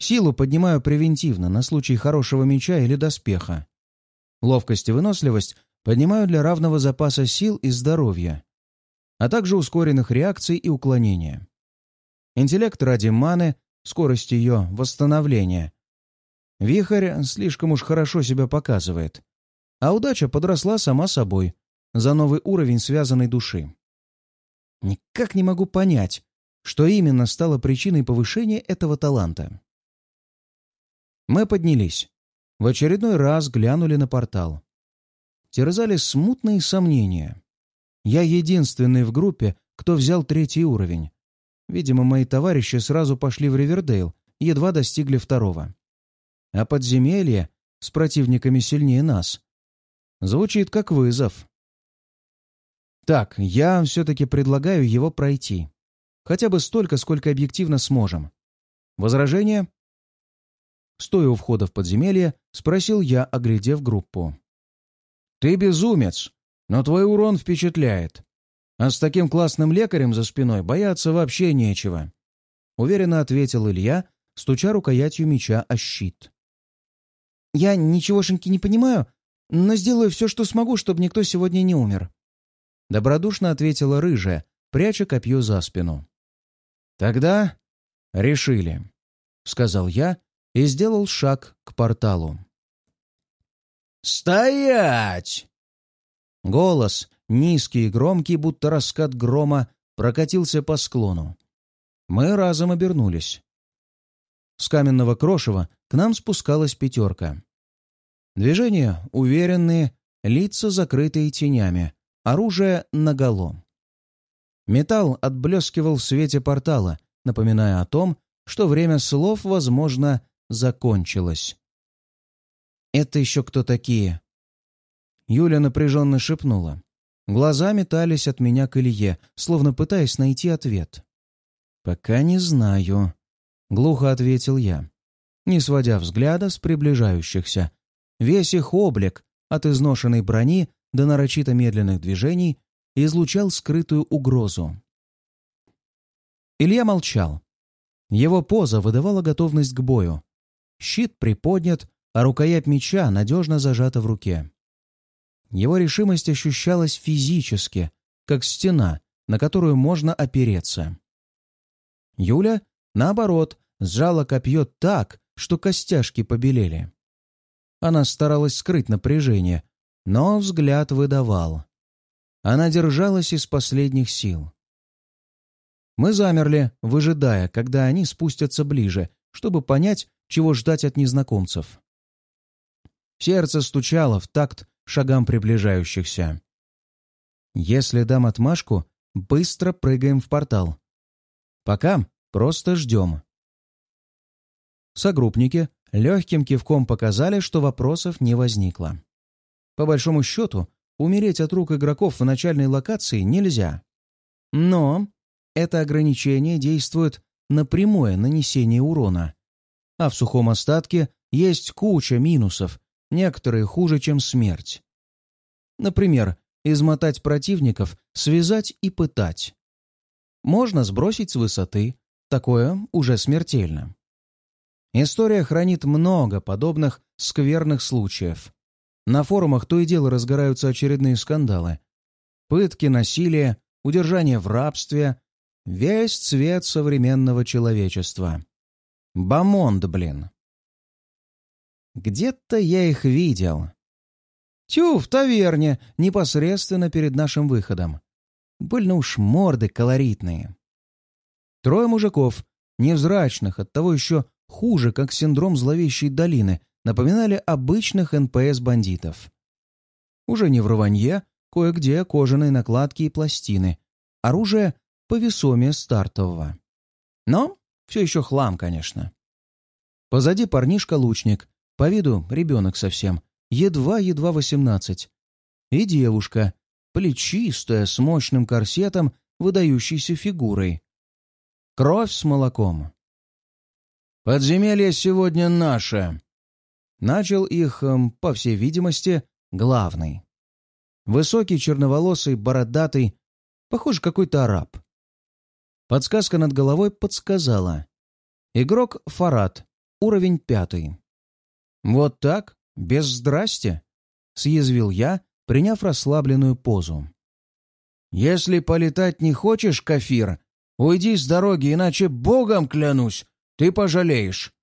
Силу поднимаю превентивно, на случай хорошего меча или доспеха. Ловкость и выносливость поднимаю для равного запаса сил и здоровья, а также ускоренных реакций и уклонения. Интеллект ради маны, скорость ее восстановления. Вихрь слишком уж хорошо себя показывает. А удача подросла сама собой, за новый уровень связанной души. Никак не могу понять, что именно стало причиной повышения этого таланта. Мы поднялись. В очередной раз глянули на портал. Терзали смутные сомнения. Я единственный в группе, кто взял третий уровень. Видимо, мои товарищи сразу пошли в Ривердейл, едва достигли второго. А подземелье с противниками сильнее нас. Звучит как вызов. Так, я все-таки предлагаю его пройти. Хотя бы столько, сколько объективно сможем. Возражения? Стоя у входа в подземелье, спросил я, оглядев группу. «Ты безумец, но твой урон впечатляет. А с таким классным лекарем за спиной бояться вообще нечего», — уверенно ответил Илья, стуча рукоятью меча о щит. «Я ничегошеньки не понимаю, но сделаю все, что смогу, чтобы никто сегодня не умер», — добродушно ответила рыжая, пряча копье за спину. «Тогда решили», — сказал я и сделал шаг к порталу. «Стоять!» Голос, низкий и громкий, будто раскат грома, прокатился по склону. Мы разом обернулись. С каменного крошева к нам спускалась пятерка. Движения уверенные, лица закрытые тенями, оружие наголо. Металл отблескивал в свете портала, напоминая о том, что время слов, возможно, закончилось. «Это еще кто такие?» Юля напряженно шепнула. Глаза метались от меня к Илье, словно пытаясь найти ответ. «Пока не знаю», — глухо ответил я, не сводя взгляда с приближающихся. Весь их облик, от изношенной брони до нарочито медленных движений, излучал скрытую угрозу. Илья молчал. Его поза выдавала готовность к бою. Щит приподнят, а рукоять меча надежно зажата в руке. Его решимость ощущалась физически, как стена, на которую можно опереться. Юля, наоборот, сжала копье так, что костяшки побелели. Она старалась скрыть напряжение, но взгляд выдавал. Она держалась из последних сил. Мы замерли, выжидая, когда они спустятся ближе, чтобы понять, чего ждать от незнакомцев. Сердце стучало в такт шагам приближающихся. Если дам отмашку, быстро прыгаем в портал. Пока просто ждем. Согруппники легким кивком показали, что вопросов не возникло. По большому счету, умереть от рук игроков в начальной локации нельзя. Но это ограничение действует на прямое нанесение урона. А в сухом остатке есть куча минусов, некоторые хуже, чем смерть. Например, измотать противников, связать и пытать. Можно сбросить с высоты, такое уже смертельно. История хранит много подобных скверных случаев. На форумах то и дело разгораются очередные скандалы. Пытки, насилие, удержание в рабстве — весь цвет современного человечества. Бамонд, блин. Где-то я их видел. Тю, в таверне, непосредственно перед нашим выходом. Больно уж морды колоритные. Трое мужиков, невзрачных, оттого еще хуже, как синдром зловещей долины, напоминали обычных НПС-бандитов. Уже не в рванье, кое-где кожаные накладки и пластины. Оружие повесомее стартового. Но все еще хлам, конечно. Позади парнишка-лучник, по виду ребенок совсем, едва-едва восемнадцать. И девушка, плечистая, с мощным корсетом, выдающейся фигурой. Кровь с молоком. «Подземелье сегодня наше», Начал их, эм, по всей видимости, главный. Высокий, черноволосый, бородатый, похоже, какой-то араб. Подсказка над головой подсказала. Игрок Фарад, уровень пятый. «Вот так? Без здрасти?» — съязвил я, приняв расслабленную позу. «Если полетать не хочешь, Кафир, уйди с дороги, иначе богом клянусь, ты пожалеешь!»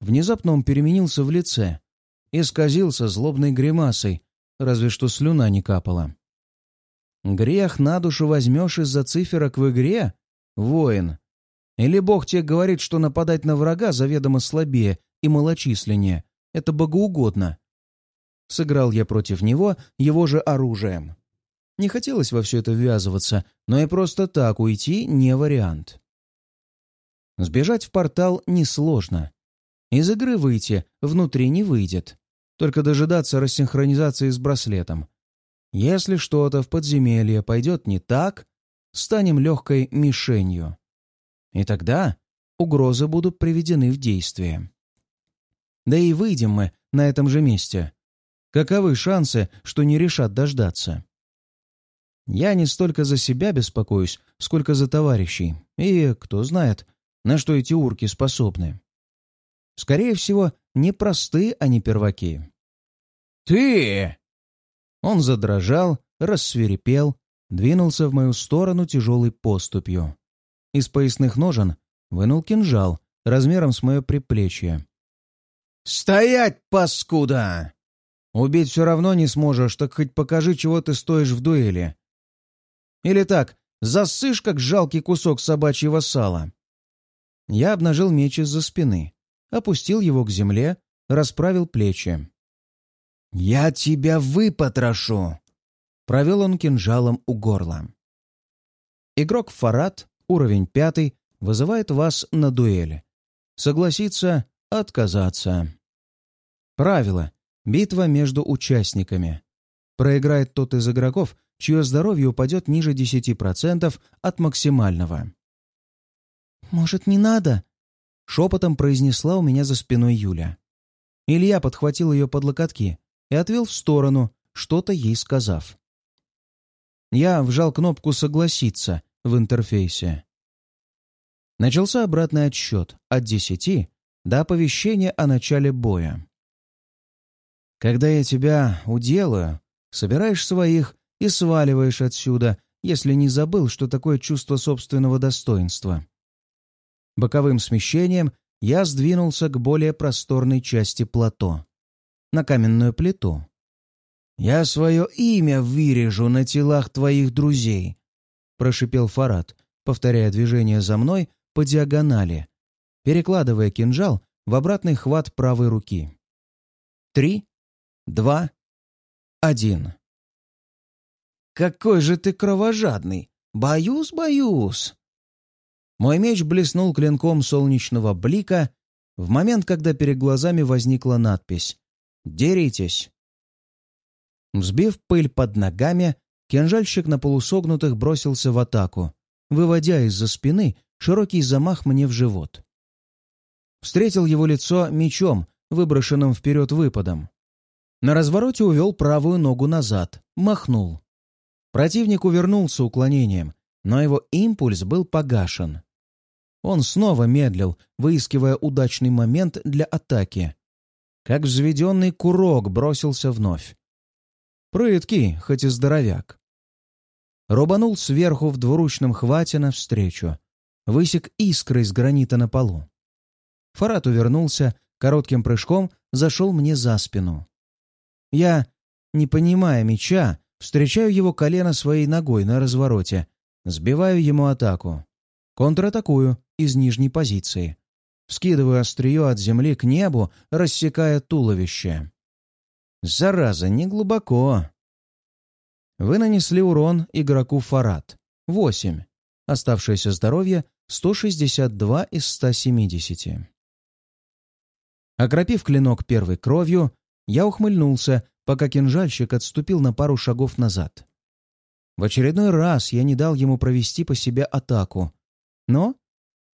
Внезапно он переменился в лице и сказился злобной гримасой, разве что слюна не капала. «Грех на душу возьмешь из-за циферок в игре, воин? Или бог тебе говорит, что нападать на врага заведомо слабее и малочисленнее — это богоугодно?» Сыграл я против него его же оружием. Не хотелось во все это ввязываться, но и просто так уйти не вариант. Сбежать в портал несложно. Из игры выйти внутри не выйдет. Только дожидаться рассинхронизации с браслетом. Если что-то в подземелье пойдет не так, станем легкой мишенью. И тогда угрозы будут приведены в действие. Да и выйдем мы на этом же месте. Каковы шансы, что не решат дождаться? Я не столько за себя беспокоюсь, сколько за товарищей. И, кто знает, на что эти урки способны. Скорее всего, не простые они перваки. «Ты!» Он задрожал, рассверепел, двинулся в мою сторону тяжелой поступью. Из поясных ножен вынул кинжал размером с мое приплечье. «Стоять, паскуда!» «Убить все равно не сможешь, так хоть покажи, чего ты стоишь в дуэли. Или так, засышь, как жалкий кусок собачьего сала. Я обнажил меч из-за спины, опустил его к земле, расправил плечи. «Я тебя выпотрошу!» Провел он кинжалом у горла. Игрок Фарад, уровень пятый, вызывает вас на дуэль. Согласиться — отказаться. Правило. Битва между участниками. Проиграет тот из игроков, чье здоровье упадет ниже 10% от максимального. «Может, не надо?» — шепотом произнесла у меня за спиной Юля. Илья подхватил ее под локотки и отвел в сторону, что-то ей сказав. Я вжал кнопку «Согласиться» в интерфейсе. Начался обратный отсчет от десяти до оповещения о начале боя. Когда я тебя уделаю, собираешь своих и сваливаешь отсюда, если не забыл, что такое чувство собственного достоинства. Боковым смещением я сдвинулся к более просторной части плато, на каменную плиту. «Я свое имя вырежу на телах твоих друзей», — прошипел Фарад, повторяя движение за мной по диагонали, перекладывая кинжал в обратный хват правой руки. «Три, два, один». «Какой же ты кровожадный! Боюсь, боюсь!» Мой меч блеснул клинком солнечного блика в момент, когда перед глазами возникла надпись «Деритесь». Взбив пыль под ногами, кинжальщик на полусогнутых бросился в атаку, выводя из-за спины широкий замах мне в живот. Встретил его лицо мечом, выброшенным вперед выпадом. На развороте увел правую ногу назад, махнул. Противник увернулся уклонением, но его импульс был погашен. Он снова медлил, выискивая удачный момент для атаки. Как взведенный курок бросился вновь. Прыткий, хоть и здоровяк. Рубанул сверху в двуручном хвате навстречу. Высек искры из гранита на полу. Фарат увернулся, коротким прыжком зашел мне за спину. Я, не понимая меча, Встречаю его колено своей ногой на развороте. Сбиваю ему атаку. Контратакую из нижней позиции. Скидываю острие от земли к небу, рассекая туловище. Зараза, не глубоко. Вы нанесли урон игроку Фарад. 8. Оставшееся здоровье 162 из 170. Окропив клинок первой кровью, я ухмыльнулся, пока кинжальщик отступил на пару шагов назад. В очередной раз я не дал ему провести по себе атаку. Но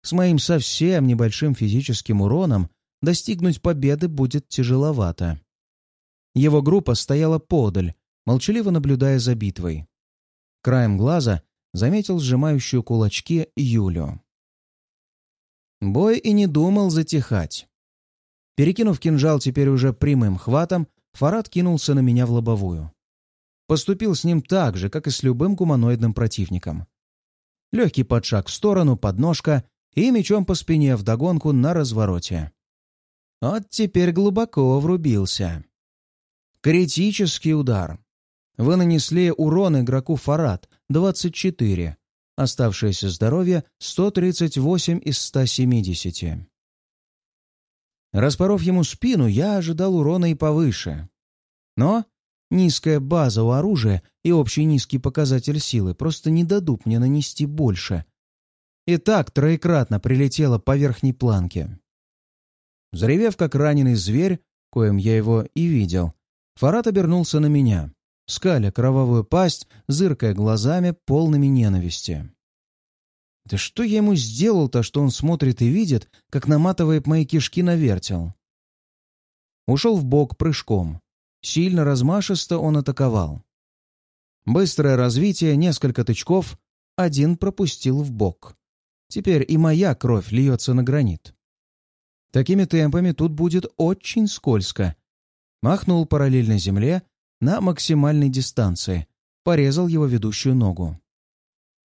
с моим совсем небольшим физическим уроном достигнуть победы будет тяжеловато. Его группа стояла подаль, молчаливо наблюдая за битвой. Краем глаза заметил сжимающую кулачки Юлю. Бой и не думал затихать. Перекинув кинжал теперь уже прямым хватом, Фарад кинулся на меня в лобовую. Поступил с ним так же, как и с любым гуманоидным противником. Легкий подшаг в сторону, подножка и мечом по спине вдогонку на развороте. Вот теперь глубоко врубился. Критический удар. Вы нанесли урон игроку Фарад 24, оставшееся здоровье 138 из 170. Распоров ему спину, я ожидал урона и повыше. Но низкая база у оружия и общий низкий показатель силы просто не дадут мне нанести больше. И так троекратно прилетело по верхней планке. Заревев, как раненый зверь, коим я его и видел, Фарат обернулся на меня, скаля кровавую пасть, зыркая глазами, полными ненависти. Да что я ему сделал-то, что он смотрит и видит, как наматывает мои кишки на вертел? Ушел в бок прыжком. Сильно размашисто он атаковал. Быстрое развитие, несколько тычков, один пропустил в бок. Теперь и моя кровь льется на гранит. Такими темпами тут будет очень скользко. Махнул параллельно земле на максимальной дистанции, порезал его ведущую ногу.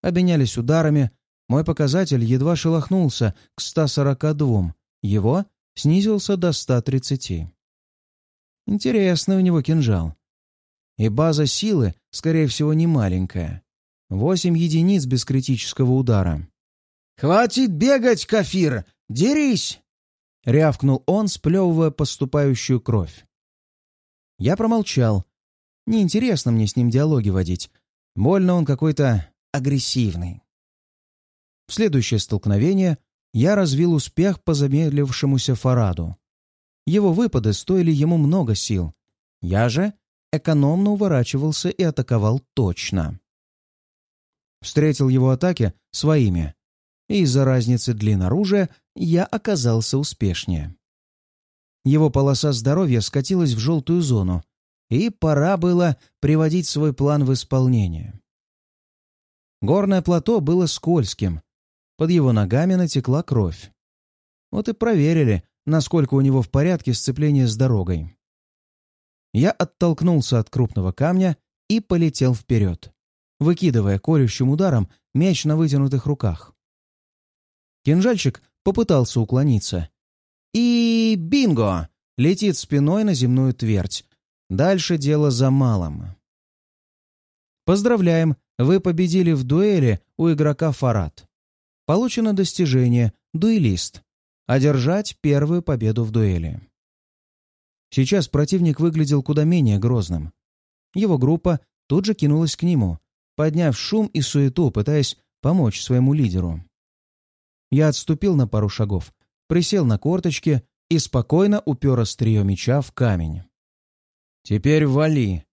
Обменялись ударами, мой показатель едва шелохнулся к 142, его снизился до 130. Интересный у него кинжал. И база силы, скорее всего, не маленькая. Восемь единиц без критического удара. «Хватит бегать, Кафир! Дерись!» — рявкнул он, сплевывая поступающую кровь. Я промолчал. Неинтересно мне с ним диалоги водить. Больно он какой-то агрессивный. В следующее столкновение я развил успех по замедлившемуся Фараду. Его выпады стоили ему много сил. Я же экономно уворачивался и атаковал точно. Встретил его атаки своими, и из-за разницы длин оружия я оказался успешнее. Его полоса здоровья скатилась в желтую зону, и пора было приводить свой план в исполнение. Горное плато было скользким, под его ногами натекла кровь. Вот и проверили, насколько у него в порядке сцепление с дорогой. Я оттолкнулся от крупного камня и полетел вперед, выкидывая колющим ударом меч на вытянутых руках. Кинжальщик попытался уклониться. И бинго! Летит спиной на земную твердь. Дальше дело за малым. Поздравляем, вы победили в дуэли у игрока Фарад. Получено достижение «Дуэлист». Одержать первую победу в дуэли. Сейчас противник выглядел куда менее грозным. Его группа тут же кинулась к нему, подняв шум и суету, пытаясь помочь своему лидеру. Я отступил на пару шагов, присел на корточки и спокойно упер острие меча в камень. «Теперь вали!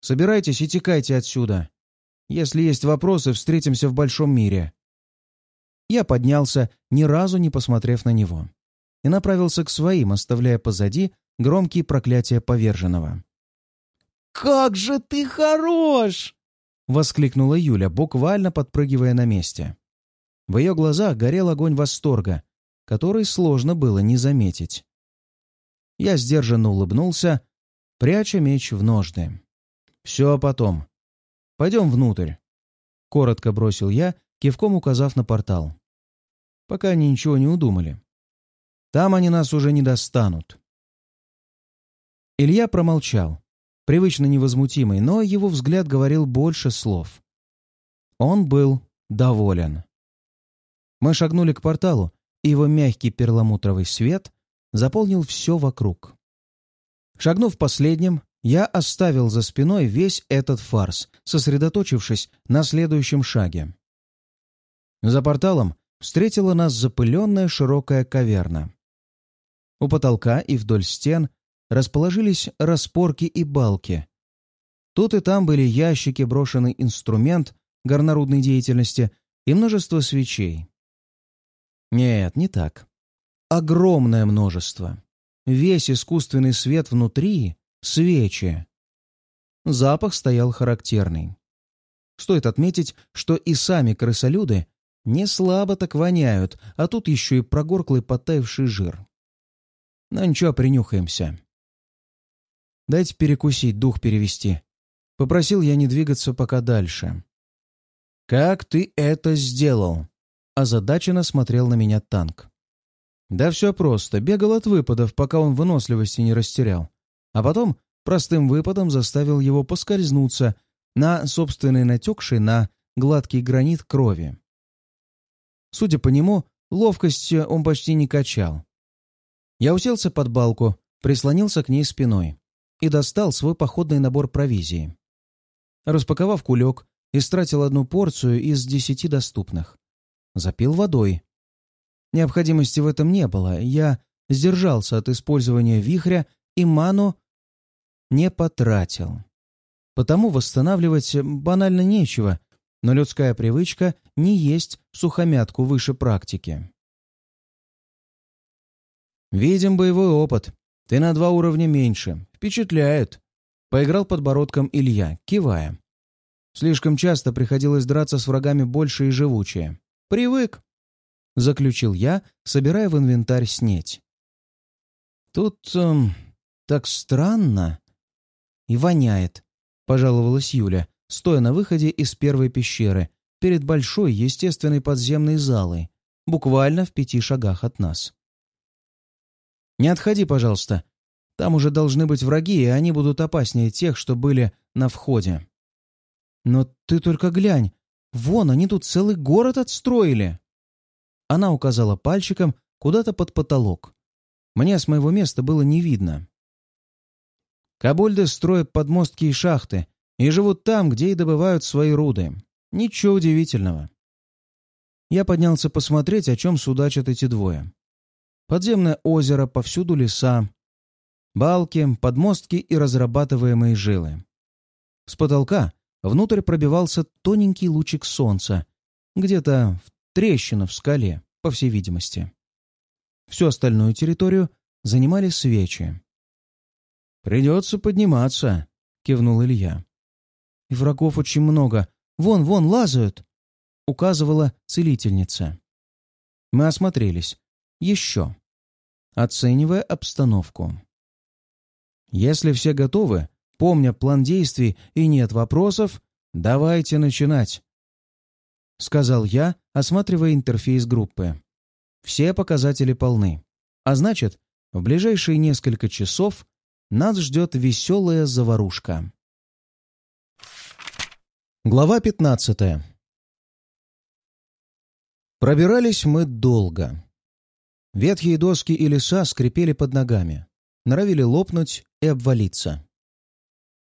Собирайтесь и текайте отсюда. Если есть вопросы, встретимся в большом мире». Я поднялся, ни разу не посмотрев на него, и направился к своим, оставляя позади громкие проклятия поверженного. «Как же ты хорош!» — воскликнула Юля, буквально подпрыгивая на месте. В ее глазах горел огонь восторга, который сложно было не заметить. Я сдержанно улыбнулся, пряча меч в ножны. «Все потом. Пойдем внутрь», — коротко бросил я, кивком указав на портал. «Пока они ничего не удумали. Там они нас уже не достанут». Илья промолчал, привычно невозмутимый, но его взгляд говорил больше слов. Он был доволен. Мы шагнули к порталу, и его мягкий перламутровый свет заполнил все вокруг. Шагнув последним, я оставил за спиной весь этот фарс, сосредоточившись на следующем шаге. За порталом встретила нас запыленная широкая каверна. У потолка и вдоль стен расположились распорки и балки. Тут и там были ящики, брошенный инструмент горнорудной деятельности и множество свечей. Нет, не так. Огромное множество. Весь искусственный свет внутри — свечи. Запах стоял характерный. Стоит отметить, что и сами крысолюды не слабо так воняют, а тут еще и прогорклый потаявший жир. Но ничего, принюхаемся. Дайте перекусить, дух перевести. Попросил я не двигаться пока дальше. «Как ты это сделал?» Озадаченно смотрел на меня танк. Да все просто. Бегал от выпадов, пока он выносливости не растерял. А потом простым выпадом заставил его поскользнуться на собственный натекший на гладкий гранит крови. Судя по нему, ловкость он почти не качал. Я уселся под балку, прислонился к ней спиной и достал свой походный набор провизии. Распаковав кулек, истратил одну порцию из десяти доступных. Запил водой. Необходимости в этом не было, я сдержался от использования вихря и ману не потратил. Потому восстанавливать банально нечего, но людская привычка не есть сухомятку выше практики. «Видим боевой опыт. Ты на два уровня меньше. Впечатляет!» Поиграл подбородком Илья, кивая. Слишком часто приходилось драться с врагами больше и живучее. «Привык!» — заключил я, собирая в инвентарь снеть. «Тут эм, так странно и воняет», — пожаловалась Юля, стоя на выходе из первой пещеры, перед большой естественной подземной залой, буквально в пяти шагах от нас. «Не отходи, пожалуйста. Там уже должны быть враги, и они будут опаснее тех, что были на входе». «Но ты только глянь! Вон, они тут целый город отстроили!» Она указала пальчиком куда-то под потолок. Мне с моего места было не видно. Кабольды строят подмостки и шахты и живут там, где и добывают свои руды. Ничего удивительного. Я поднялся посмотреть, о чем судачат эти двое. Подземное озеро, повсюду леса, балки, подмостки и разрабатываемые жилы. С потолка внутрь пробивался тоненький лучик солнца, где-то в трещину в скале, по всей видимости. Всю остальную территорию занимали свечи. «Придется подниматься», — кивнул Илья. «И врагов очень много. Вон, вон, лазают!» — указывала целительница. Мы осмотрелись. Еще. Оценивая обстановку. «Если все готовы, помня план действий и нет вопросов, давайте начинать», — сказал я, осматривая интерфейс группы. Все показатели полны. А значит, в ближайшие несколько часов нас ждет веселая заварушка. Глава 15 Пробирались мы долго. Ветхие доски и леса скрипели под ногами, норовили лопнуть и обвалиться.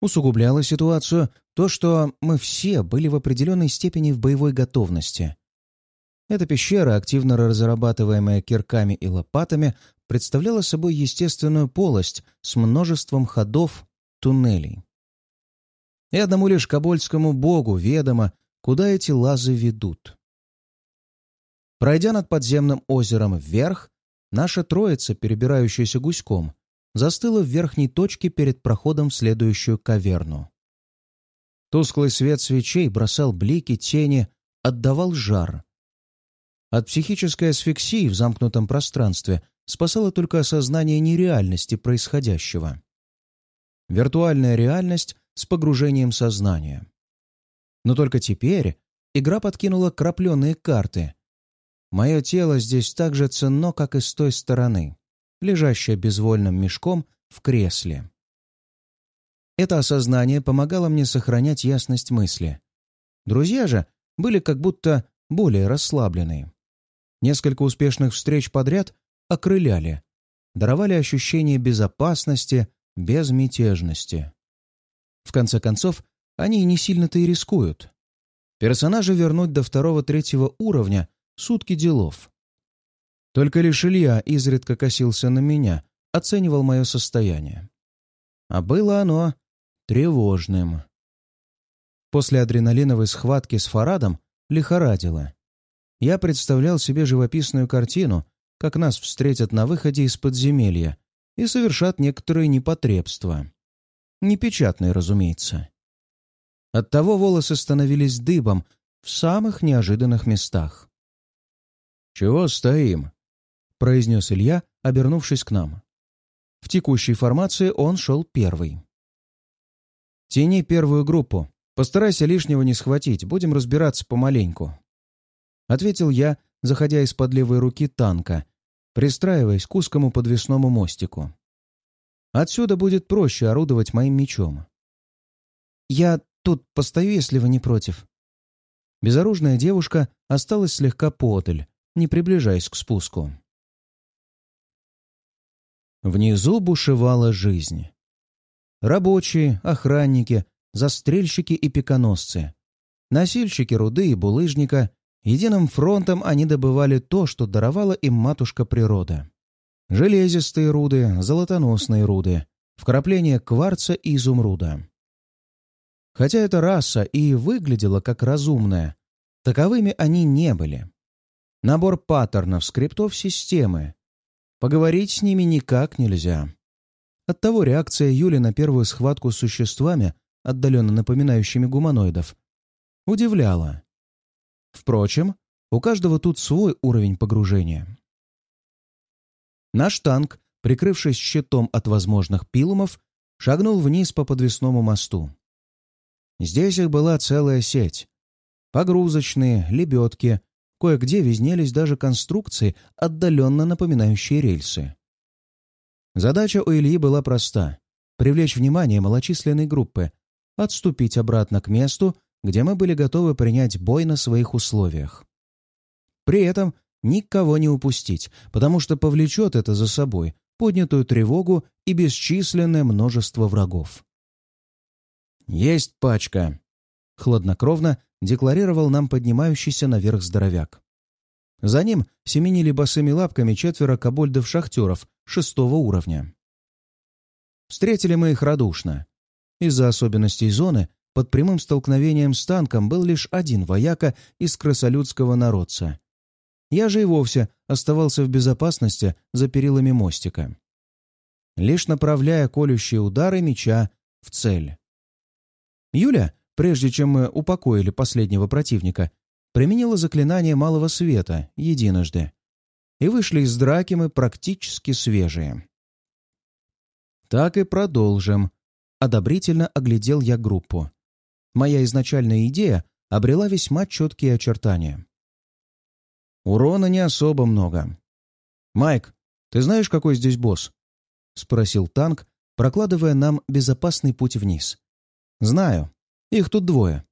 Усугубляло ситуацию то, что мы все были в определенной степени в боевой готовности. Эта пещера, активно разрабатываемая кирками и лопатами, представляла собой естественную полость с множеством ходов, туннелей. И одному лишь кабольскому богу ведомо, куда эти лазы ведут. Пройдя над подземным озером вверх, наша троица, перебирающаяся гуськом, застыла в верхней точке перед проходом в следующую каверну. Тусклый свет свечей бросал блики, тени, отдавал жар. От психической асфиксии в замкнутом пространстве спасало только осознание нереальности происходящего. Виртуальная реальность с погружением сознания. Но только теперь игра подкинула крапленые карты. Мое тело здесь так же ценно, как и с той стороны, лежащее безвольным мешком в кресле. Это осознание помогало мне сохранять ясность мысли. Друзья же были как будто более расслабленные. Несколько успешных встреч подряд окрыляли, даровали ощущение безопасности, безмятежности. В конце концов, они не сильно-то и рискуют. Персонажа вернуть до второго-третьего уровня — сутки делов. Только лишь Илья изредка косился на меня, оценивал мое состояние. А было оно тревожным. После адреналиновой схватки с Фарадом лихорадило я представлял себе живописную картину, как нас встретят на выходе из подземелья и совершат некоторые непотребства. Непечатные, разумеется. Оттого волосы становились дыбом в самых неожиданных местах. «Чего стоим?» — произнес Илья, обернувшись к нам. В текущей формации он шел первый. «Тяни первую группу. Постарайся лишнего не схватить. Будем разбираться помаленьку», — ответил я, заходя из-под левой руки танка, пристраиваясь к узкому подвесному мостику. Отсюда будет проще орудовать моим мечом. «Я тут постою, если вы не против». Безоружная девушка осталась слегка подаль, не приближаясь к спуску. Внизу бушевала жизнь. Рабочие, охранники, застрельщики и пиконосцы, носильщики руды и булыжника, единым фронтом они добывали то, что даровала им матушка природа. Железистые руды, золотоносные руды, вкрапления кварца и изумруда. Хотя эта раса и выглядела как разумная, таковыми они не были. Набор паттернов, скриптов системы. Поговорить с ними никак нельзя. Оттого реакция Юли на первую схватку с существами, отдаленно напоминающими гуманоидов, удивляла. Впрочем, у каждого тут свой уровень погружения. Наш танк, прикрывшись щитом от возможных пилумов, шагнул вниз по подвесному мосту. Здесь их была целая сеть. Погрузочные, лебедки, кое-где визнелись даже конструкции, отдаленно напоминающие рельсы. Задача у Ильи была проста — привлечь внимание малочисленной группы, отступить обратно к месту, где мы были готовы принять бой на своих условиях. При этом никого не упустить, потому что повлечет это за собой поднятую тревогу и бесчисленное множество врагов. «Есть пачка!» — хладнокровно декларировал нам поднимающийся наверх здоровяк. За ним семенили босыми лапками четверо кобольдов-шахтеров шестого уровня. Встретили мы их радушно. Из-за особенностей зоны под прямым столкновением с танком был лишь один вояка из крысолюдского народца, я же и вовсе оставался в безопасности за перилами мостика. Лишь направляя колющие удары меча в цель. Юля, прежде чем мы упокоили последнего противника, применила заклинание малого света единожды. И вышли из драки мы практически свежие. «Так и продолжим», — одобрительно оглядел я группу. Моя изначальная идея обрела весьма четкие очертания. Урона не особо много. «Майк, ты знаешь, какой здесь босс?» — спросил танк, прокладывая нам безопасный путь вниз. «Знаю. Их тут двое.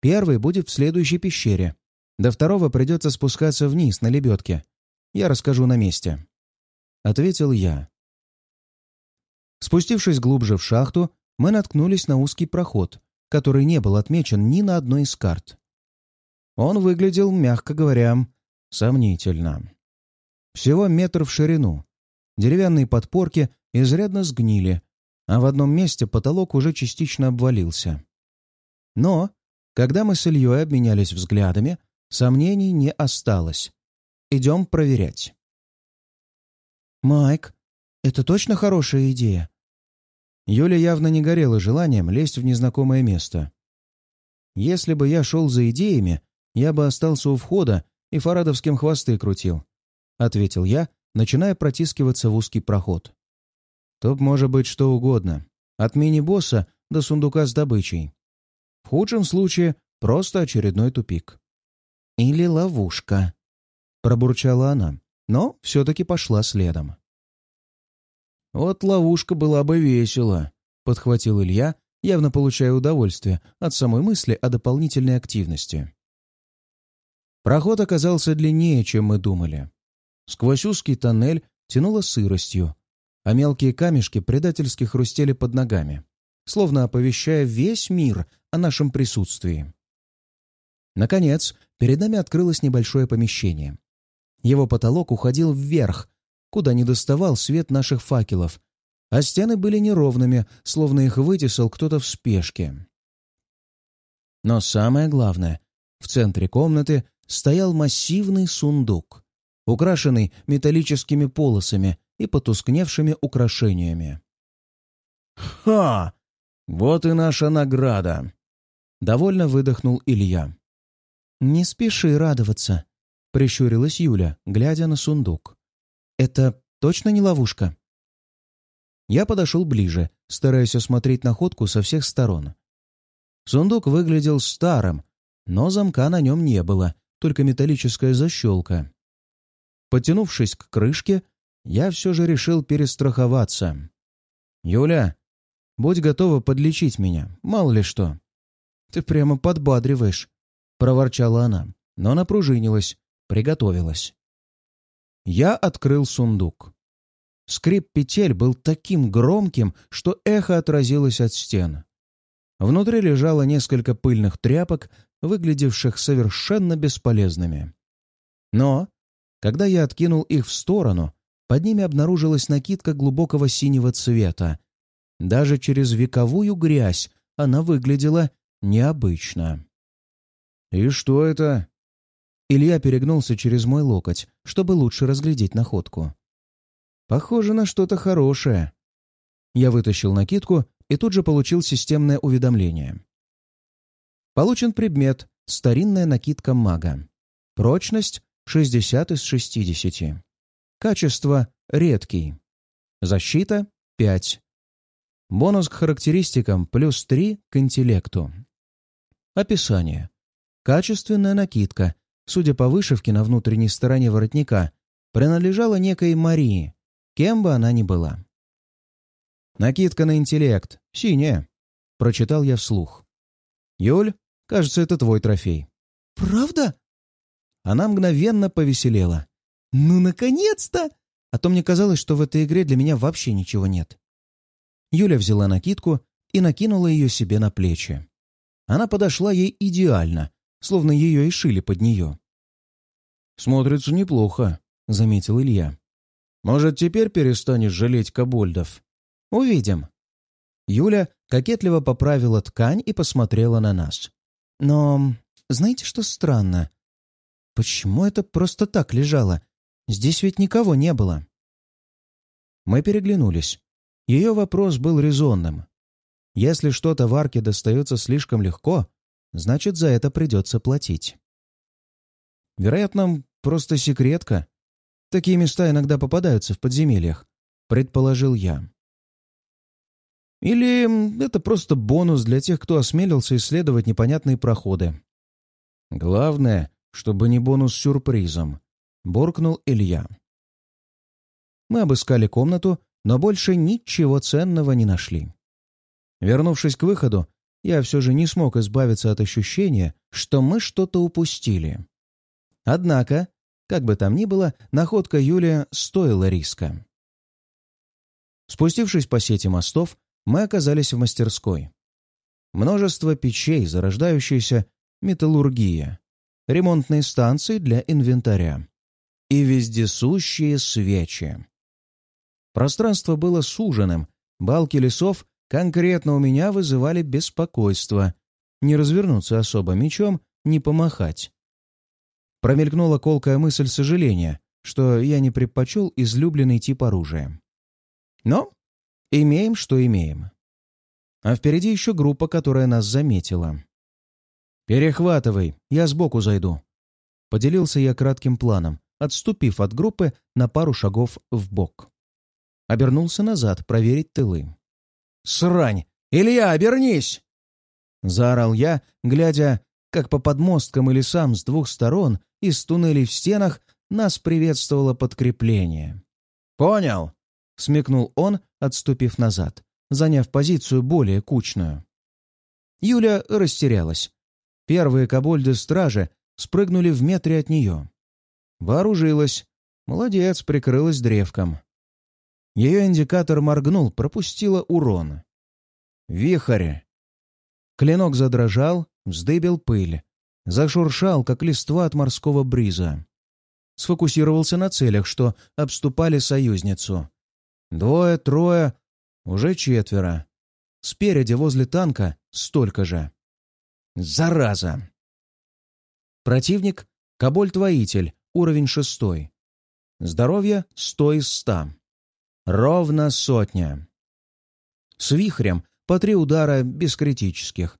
Первый будет в следующей пещере. До второго придется спускаться вниз на лебедке. Я расскажу на месте». Ответил я. Спустившись глубже в шахту, мы наткнулись на узкий проход, который не был отмечен ни на одной из карт. Он выглядел, мягко говоря, Сомнительно. Всего метр в ширину. Деревянные подпорки изрядно сгнили, а в одном месте потолок уже частично обвалился. Но, когда мы с Ильей обменялись взглядами, сомнений не осталось. Идем проверять. «Майк, это точно хорошая идея?» Юля явно не горела желанием лезть в незнакомое место. Если бы я шел за идеями, я бы остался у входа и фарадовским хвосты крутил», — ответил я, начиная протискиваться в узкий проход. «Тут может быть что угодно, от мини-босса до сундука с добычей. В худшем случае просто очередной тупик». «Или ловушка», — пробурчала она, но все-таки пошла следом. «Вот ловушка была бы весело», — подхватил Илья, явно получая удовольствие от самой мысли о дополнительной активности. Проход оказался длиннее, чем мы думали. Сквозь узкий тоннель тянуло сыростью, а мелкие камешки предательски хрустели под ногами, словно оповещая весь мир о нашем присутствии. Наконец, перед нами открылось небольшое помещение. Его потолок уходил вверх, куда не доставал свет наших факелов, а стены были неровными, словно их вытесал кто-то в спешке. Но самое главное, в центре комнаты стоял массивный сундук, украшенный металлическими полосами и потускневшими украшениями. «Ха! Вот и наша награда!» — довольно выдохнул Илья. «Не спеши радоваться», — прищурилась Юля, глядя на сундук. «Это точно не ловушка?» Я подошел ближе, стараясь осмотреть находку со всех сторон. Сундук выглядел старым, но замка на нем не было, только металлическая защелка. Подтянувшись к крышке, я все же решил перестраховаться. «Юля, будь готова подлечить меня, мало ли что». «Ты прямо подбадриваешь», — проворчала она, но напружинилась, приготовилась. Я открыл сундук. Скрип петель был таким громким, что эхо отразилось от стен. Внутри лежало несколько пыльных тряпок, выглядевших совершенно бесполезными. Но, когда я откинул их в сторону, под ними обнаружилась накидка глубокого синего цвета. Даже через вековую грязь она выглядела необычно. «И что это?» Илья перегнулся через мой локоть, чтобы лучше разглядеть находку. «Похоже на что-то хорошее». Я вытащил накидку и тут же получил системное уведомление. Получен предмет «Старинная накидка мага». Прочность 60 из 60. Качество «Редкий». Защита 5. Бонус к характеристикам плюс 3 к интеллекту. Описание. Качественная накидка, судя по вышивке на внутренней стороне воротника, принадлежала некой Марии, кем бы она ни была. «Накидка на интеллект. Синяя», — прочитал я вслух. «Юль, кажется, это твой трофей». «Правда?» Она мгновенно повеселела. «Ну, наконец-то!» А то мне казалось, что в этой игре для меня вообще ничего нет. Юля взяла накидку и накинула ее себе на плечи. Она подошла ей идеально, словно ее и шили под нее. «Смотрится неплохо», — заметил Илья. «Может, теперь перестанешь жалеть кобольдов?» «Увидим». Юля кокетливо поправила ткань и посмотрела на нас. «Но знаете, что странно? Почему это просто так лежало? Здесь ведь никого не было». Мы переглянулись. Ее вопрос был резонным. Если что-то в арке достается слишком легко, значит, за это придется платить. Вероятно, просто секретка. Такие места иногда попадаются в подземельях, предположил я. Или это просто бонус для тех, кто осмелился исследовать непонятные проходы. Главное, чтобы не бонус с сюрпризом, буркнул Илья. Мы обыскали комнату, но больше ничего ценного не нашли. Вернувшись к выходу, я все же не смог избавиться от ощущения, что мы что-то упустили. Однако, как бы там ни было, находка Юлия стоила риска. Спустившись по сети мостов, мы оказались в мастерской. Множество печей, зарождающаяся металлургия, ремонтные станции для инвентаря и вездесущие свечи. Пространство было суженным, балки лесов конкретно у меня вызывали беспокойство. Не развернуться особо мечом, не помахать. Промелькнула колкая мысль сожаления, что я не предпочел излюбленный тип оружия. Но имеем, что имеем. А впереди еще группа, которая нас заметила. «Перехватывай, я сбоку зайду», — поделился я кратким планом, отступив от группы на пару шагов в бок. Обернулся назад проверить тылы. «Срань! Илья, обернись!» Заорал я, глядя, как по подмосткам и лесам с двух сторон из туннелей в стенах нас приветствовало подкрепление. «Понял!» — смекнул он, отступив назад, заняв позицию более кучную. Юля растерялась. Первые кобольды-стражи спрыгнули в метре от нее. Вооружилась. Молодец, прикрылась древком. Ее индикатор моргнул, пропустила урон. Вихрь. Клинок задрожал, вздыбил пыль. Зашуршал, как листва от морского бриза. Сфокусировался на целях, что обступали союзницу. Двое, трое, уже четверо. Спереди, возле танка, столько же. Зараза! Противник — Кобольт-воитель, уровень шестой. Здоровье — сто из ста. Ровно сотня. С вихрем по три удара без критических.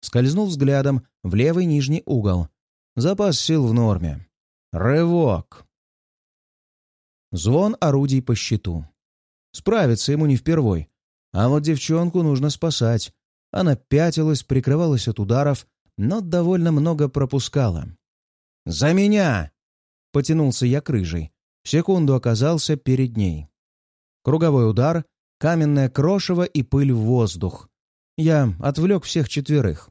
Скользнул взглядом в левый нижний угол. Запас сил в норме. Рывок. Звон орудий по щиту. Справиться ему не впервой. А вот девчонку нужно спасать. Она пятилась, прикрывалась от ударов, но довольно много пропускала. «За меня!» — потянулся я к рыжей. В секунду оказался перед ней. Круговой удар, каменное крошево и пыль в воздух. Я отвлек всех четверых.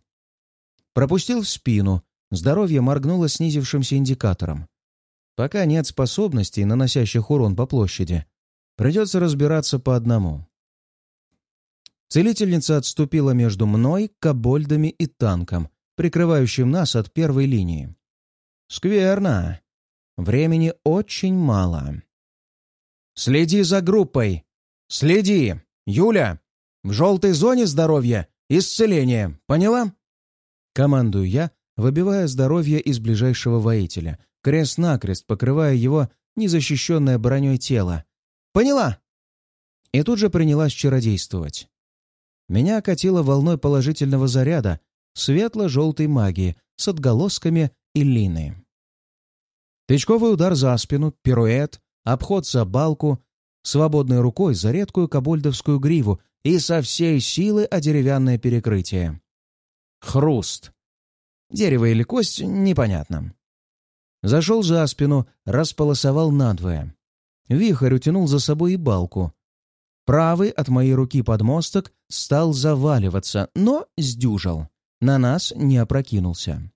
Пропустил в спину, здоровье моргнуло снизившимся индикатором. Пока нет способностей, наносящих урон по площади, придется разбираться по одному. Целительница отступила между мной, кобольдами и танком, прикрывающим нас от первой линии. Скверно. Времени очень мало. «Следи за группой! Следи! Юля! В желтой зоне здоровья исцеление, поняла?» Командую я, выбивая здоровье из ближайшего воителя, крест-накрест покрывая его незащищенное броней тело. «Поняла!» И тут же принялась чародействовать. Меня окатило волной положительного заряда, светло-желтой магии с отголосками Иллины. Тычковый удар за спину, пируэт, обход за балку, свободной рукой за редкую кобольдовскую гриву и со всей силы о деревянное перекрытие. Хруст. Дерево или кость — непонятно. Зашел за спину, располосовал надвое. Вихрь утянул за собой и балку. Правый от моей руки подмосток стал заваливаться, но сдюжал. На нас не опрокинулся.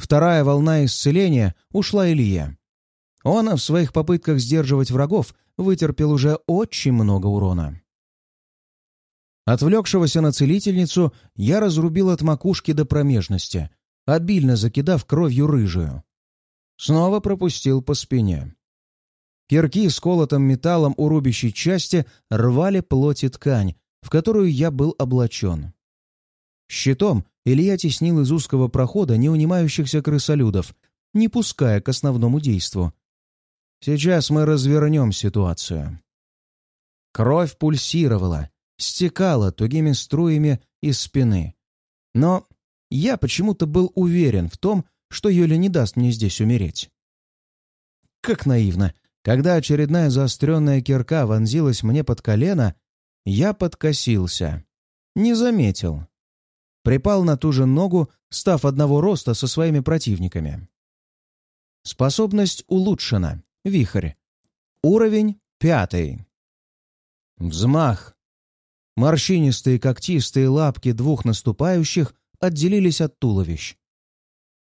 Вторая волна исцеления ушла Илье. Он в своих попытках сдерживать врагов вытерпел уже очень много урона. Отвлекшегося на целительницу я разрубил от макушки до промежности, обильно закидав кровью рыжую. Снова пропустил по спине. Кирки с колотым металлом у рубящей части рвали плоть и ткань, в которую я был облачен. Щитом Илья теснил из узкого прохода неунимающихся крысолюдов, не пуская к основному действу. Сейчас мы развернем ситуацию. Кровь пульсировала, стекала тугими струями из спины. Но я почему-то был уверен в том, что Юля не даст мне здесь умереть. Как наивно. Когда очередная заостренная кирка вонзилась мне под колено, я подкосился. Не заметил припал на ту же ногу, став одного роста со своими противниками. Способность улучшена. Вихрь. Уровень пятый. Взмах. Морщинистые когтистые лапки двух наступающих отделились от туловищ.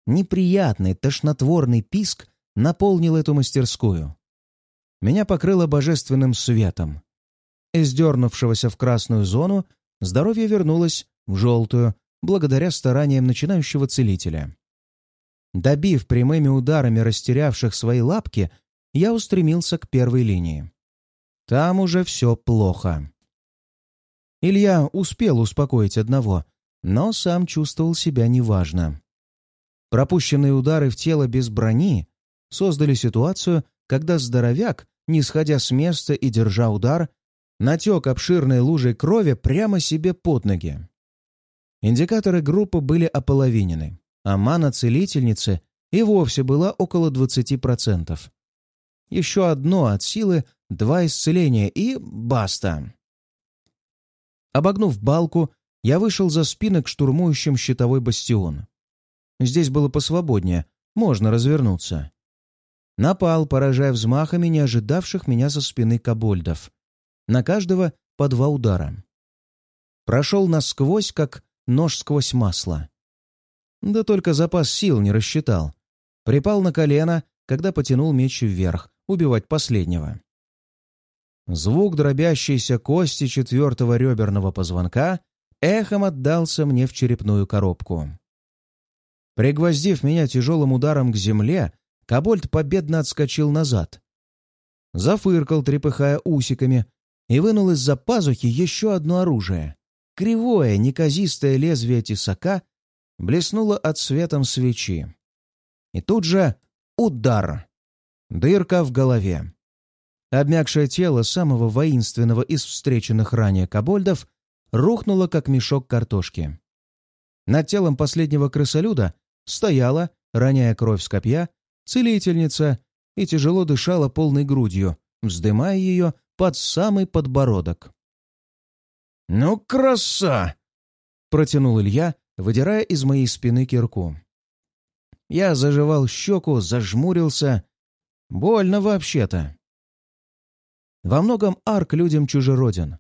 Неприятный, тошнотворный писк наполнил эту мастерскую. Меня покрыло божественным светом. Из дернувшегося в красную зону здоровье вернулось в желтую, благодаря стараниям начинающего целителя. Добив прямыми ударами растерявших свои лапки, я устремился к первой линии. Там уже все плохо. Илья успел успокоить одного, но сам чувствовал себя неважно. Пропущенные удары в тело без брони создали ситуацию, когда здоровяк, не сходя с места и держа удар, натек обширной лужей крови прямо себе под ноги. Индикаторы группы были ополовинены, а мана целительницы и вовсе была около 20%. Еще одно от силы, два исцеления и баста. Обогнув балку, я вышел за спины к штурмующим щитовой бастион. Здесь было посвободнее, можно развернуться. Напал, поражая взмахами не ожидавших меня за спины кобольдов. На каждого по два удара. Прошел насквозь, как нож сквозь масло. Да только запас сил не рассчитал. Припал на колено, когда потянул меч вверх, убивать последнего. Звук дробящейся кости четвертого реберного позвонка эхом отдался мне в черепную коробку. Пригвоздив меня тяжелым ударом к земле, Кобольд победно отскочил назад. Зафыркал, трепыхая усиками, и вынул из-за пазухи еще одно оружие. Кривое, неказистое лезвие тесака блеснуло от светом свечи. И тут же удар. Дырка в голове. Обмякшее тело самого воинственного из встреченных ранее кобольдов рухнуло, как мешок картошки. Над телом последнего крысолюда стояла, роняя кровь с копья, целительница и тяжело дышала полной грудью, вздымая ее под самый подбородок. «Ну, краса!» — протянул Илья, выдирая из моей спины кирку. Я заживал щеку, зажмурился. Больно вообще-то. Во многом арк людям чужероден.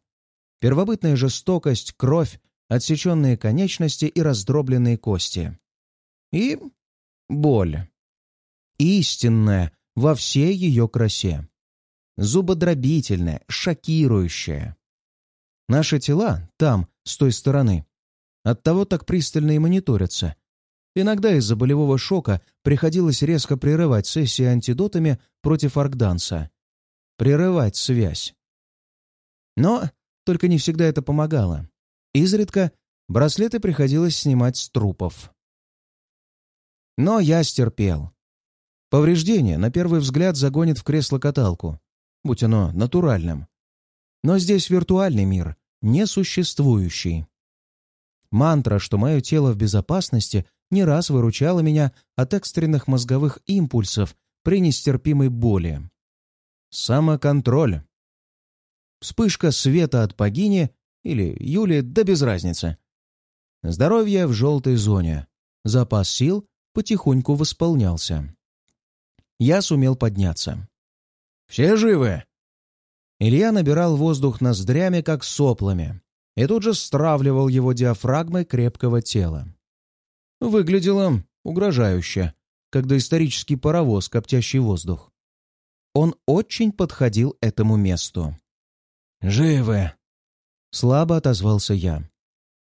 Первобытная жестокость, кровь, отсеченные конечности и раздробленные кости. И боль. Истинная во всей ее красе. Зубодробительная, шокирующая. Наши тела там, с той стороны, оттого так пристально и мониторятся. Иногда из-за болевого шока приходилось резко прерывать сессии антидотами против Аркданса. Прерывать связь. Но только не всегда это помогало. Изредка браслеты приходилось снимать с трупов. Но я стерпел. Повреждение, на первый взгляд, загонит в кресло-каталку, будь оно натуральным. Но здесь виртуальный мир, несуществующий. Мантра, что мое тело в безопасности, не раз выручала меня от экстренных мозговых импульсов при нестерпимой боли. Самоконтроль. Вспышка света от богини или Юли, да без разницы. Здоровье в желтой зоне. Запас сил потихоньку восполнялся. Я сумел подняться. «Все живы?» Илья набирал воздух ноздрями, как соплами, и тут же стравливал его диафрагмой крепкого тела. Выглядело угрожающе, когда исторический паровоз, коптящий воздух. Он очень подходил этому месту. «Живы!» — слабо отозвался я.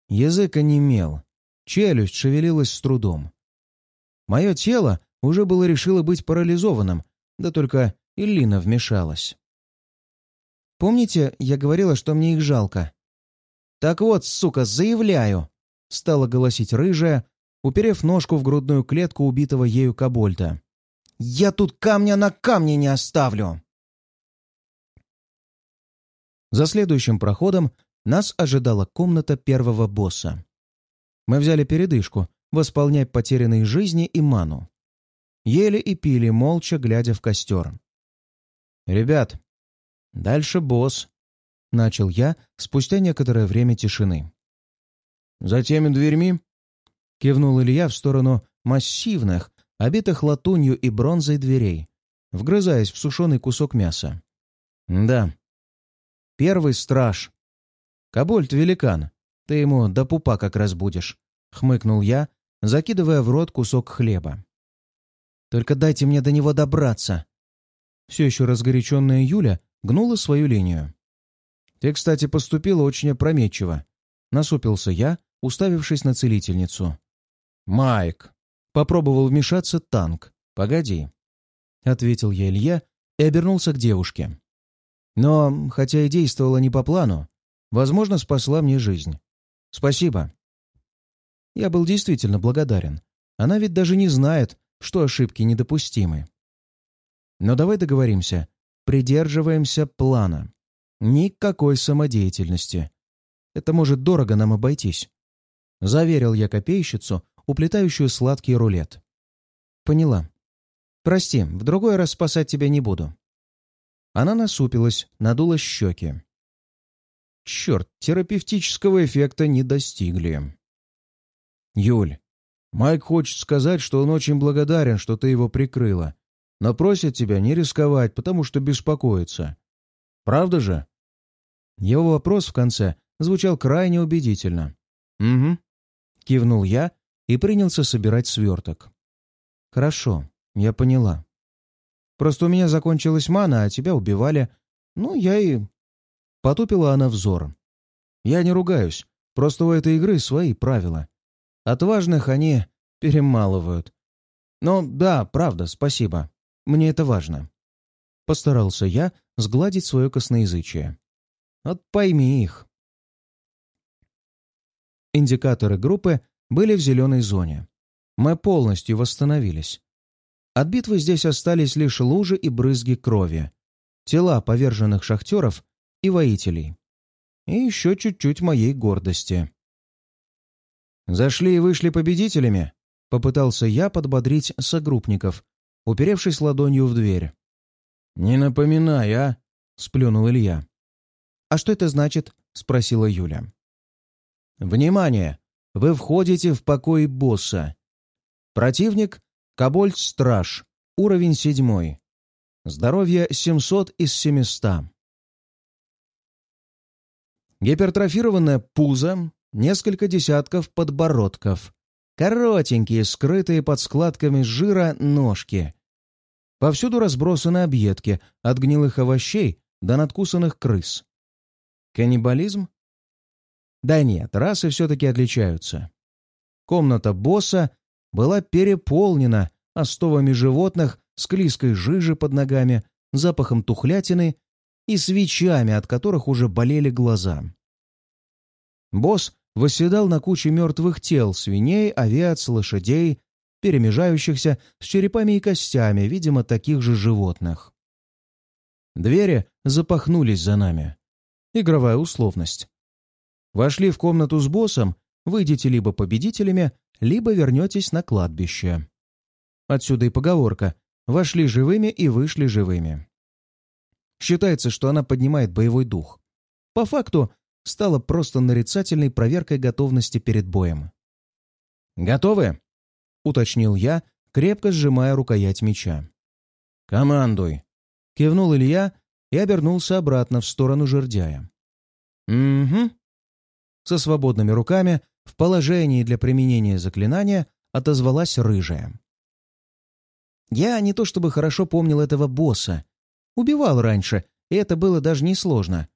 Язык онемел, челюсть шевелилась с трудом. Мое тело уже было решило быть парализованным, да только Иллина вмешалась. Помните, я говорила, что мне их жалко? Так вот, сука, заявляю!» — стала голосить рыжая, уперев ножку в грудную клетку убитого ею кобольта. «Я тут камня на камне не оставлю!» За следующим проходом нас ожидала комната первого босса. Мы взяли передышку, восполнять потерянные жизни и ману. Ели и пили, молча глядя в костер. «Ребят, «Дальше босс», — начал я спустя некоторое время тишины. «За теми дверьми?» — кивнул Илья в сторону массивных, обитых латунью и бронзой дверей, вгрызаясь в сушеный кусок мяса. «Да. Первый страж. Кобольд-великан. Ты ему до пупа как раз будешь», — хмыкнул я, закидывая в рот кусок хлеба. «Только дайте мне до него добраться». Все еще разгоряченная Юля гнула свою линию. «Ты, кстати, поступила очень опрометчиво», — насупился я, уставившись на целительницу. «Майк!» — попробовал вмешаться танк. «Погоди», — ответил я Илья и обернулся к девушке. Но, хотя и действовала не по плану, возможно, спасла мне жизнь. Спасибо. Я был действительно благодарен. Она ведь даже не знает, что ошибки недопустимы. Но давай договоримся, Придерживаемся плана. Никакой самодеятельности. Это может дорого нам обойтись. Заверил я копейщицу, уплетающую сладкий рулет. Поняла. Прости, в другой раз спасать тебя не буду. Она насупилась, надула щеки. Черт, терапевтического эффекта не достигли. Юль, Майк хочет сказать, что он очень благодарен, что ты его прикрыла, но просит тебя не рисковать, потому что беспокоится. Правда же?» Его вопрос в конце звучал крайне убедительно. «Угу», — кивнул я и принялся собирать сверток. «Хорошо, я поняла. Просто у меня закончилась мана, а тебя убивали. Ну, я и...» Потупила она взор. «Я не ругаюсь, просто у этой игры свои правила. Отважных они перемалывают. Но да, правда, спасибо. Мне это важно. Постарался я сгладить свое косноязычие. Вот пойми их. Индикаторы группы были в зеленой зоне. Мы полностью восстановились. От битвы здесь остались лишь лужи и брызги крови, тела поверженных шахтеров и воителей. И еще чуть-чуть моей гордости. «Зашли и вышли победителями», — попытался я подбодрить согруппников, уперевшись ладонью в дверь. «Не напоминай, а!» — сплюнул Илья. «А что это значит?» — спросила Юля. «Внимание! Вы входите в покой босса. Противник — Кобольд-Страж, уровень седьмой. Здоровье 700 из 700. Гипертрофированное пузо, несколько десятков подбородков, коротенькие, скрытые под складками жира ножки. Повсюду разбросаны объедки, от гнилых овощей до надкусанных крыс. Каннибализм? Да нет, расы все-таки отличаются. Комната босса была переполнена остовами животных, склизкой жижи под ногами, запахом тухлятины и свечами, от которых уже болели глаза. Босс восседал на куче мертвых тел свиней, овец, лошадей, перемежающихся с черепами и костями, видимо, таких же животных. Двери запахнулись за нами. Игровая условность. Вошли в комнату с боссом, выйдете либо победителями, либо вернетесь на кладбище. Отсюда и поговорка «вошли живыми и вышли живыми». Считается, что она поднимает боевой дух. По факту, стала просто нарицательной проверкой готовности перед боем. «Готовы?» — уточнил я, крепко сжимая рукоять меча. «Командуй!» — кивнул Илья и обернулся обратно в сторону жердяя. «Угу». Со свободными руками, в положении для применения заклинания, отозвалась рыжая. Я не то чтобы хорошо помнил этого босса. Убивал раньше, и это было даже несложно.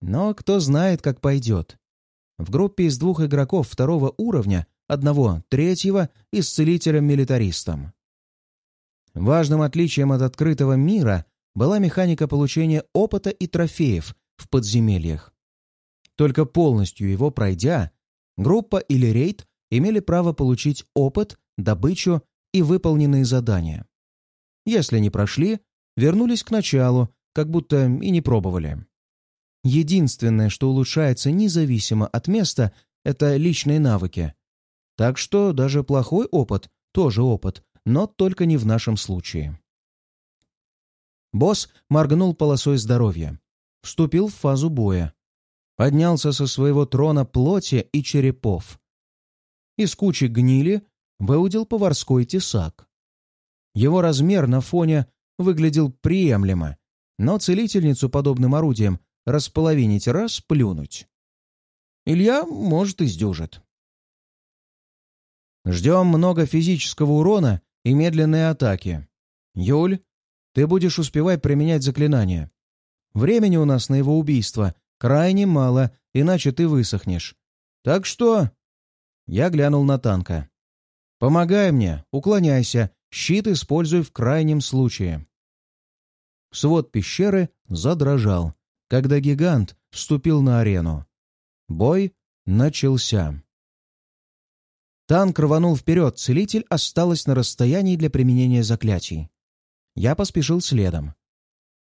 Но кто знает, как пойдет. В группе из двух игроков второго уровня, одного третьего и целителем-милитаристом. Важным отличием от открытого мира была механика получения опыта и трофеев в подземельях. Только полностью его пройдя, группа или рейд имели право получить опыт, добычу и выполненные задания. Если не прошли, вернулись к началу, как будто и не пробовали. Единственное, что улучшается независимо от места, это личные навыки. Так что даже плохой опыт — тоже опыт, но только не в нашем случае. Босс моргнул полосой здоровья. Вступил в фазу боя. Поднялся со своего трона плоти и черепов. Из кучи гнили выудил поварской тесак. Его размер на фоне выглядел приемлемо, но целительницу подобным орудием располовинить раз, плюнуть. Илья, может, и сдюжит. Ждем много физического урона и медленные атаки. Юль, ты будешь успевать применять заклинания. Времени у нас на его убийство крайне мало, иначе ты высохнешь. Так что...» Я глянул на танка. «Помогай мне, уклоняйся, щит используй в крайнем случае». Свод пещеры задрожал когда гигант вступил на арену. Бой начался. Танк рванул вперед, целитель осталась на расстоянии для применения заклятий. Я поспешил следом.